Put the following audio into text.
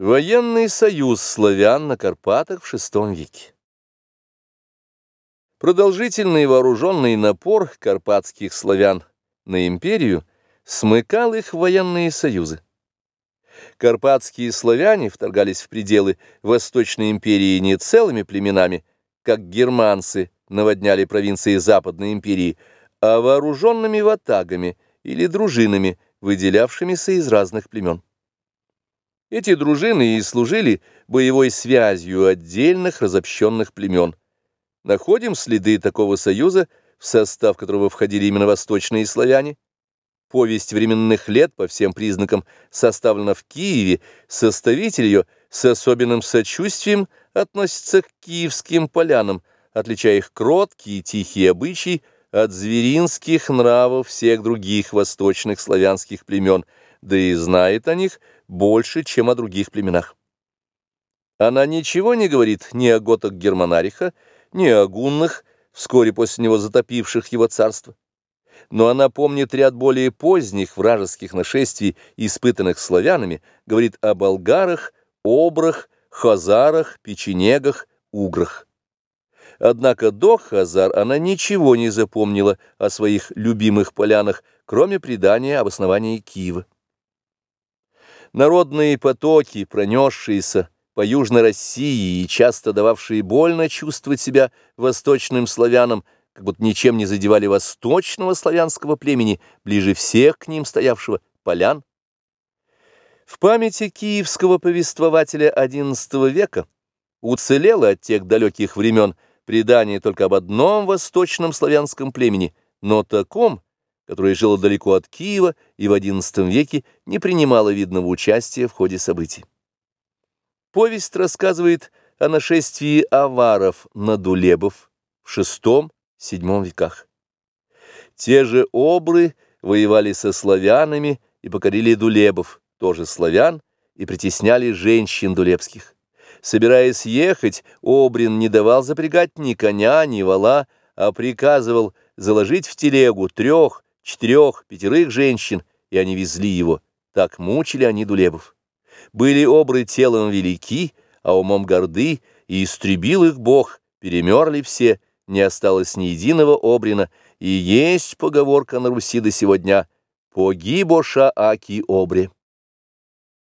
Военный союз славян на Карпатах в VI веке. Продолжительный вооруженный напор карпатских славян на империю смыкал их военные союзы. Карпатские славяне вторгались в пределы Восточной империи не целыми племенами, как германцы наводняли провинции Западной империи, а вооруженными ватагами или дружинами, выделявшимися из разных племен. Эти дружины и служили боевой связью отдельных разобщенных племен. Находим следы такого союза, в состав которого входили именно восточные славяне. Повесть временных лет по всем признакам составлена в Киеве, составитель ее с особенным сочувствием относится к киевским полянам, отличая их кроткие и тихие обычаи от зверинских нравов всех других восточных славянских племен, да и знает о них – больше, чем о других племенах. Она ничего не говорит ни о готах Германариха, ни о гуннах, вскоре после него затопивших его царство. Но она помнит ряд более поздних вражеских нашествий, испытанных славянами, говорит о болгарах, обрах, хазарах, печенегах, уграх. Однако до Хазар она ничего не запомнила о своих любимых полянах, кроме предания об основании Киева. Народные потоки, пронесшиеся по Южной России и часто дававшие больно чувствовать себя восточным славянам, как будто ничем не задевали восточного славянского племени, ближе всех к ним стоявшего полян. В памяти киевского повествователя XI века уцелело от тех далеких времен предание только об одном восточном славянском племени, но таком, которая жила далеко от Киева и в XI веке не принимала видного участия в ходе событий. Повесть рассказывает о нашествии аваров на Дулебов в VI-VII веках. Те же обры воевали со славянами и покорили Дулебов, тоже славян, и притесняли женщин дулебских. Собираясь ехать, Обрин не давал запрягать ни коня, ни вала, а приказывал заложить в телегу трех четырех, пятерых женщин, и они везли его. Так мучили они Дулебов. Были обры телом велики, а умом горды, и истребил их Бог, перемерли все, не осталось ни единого обрина, и есть поговорка на Руси до сего дня «Погибоша аки обре».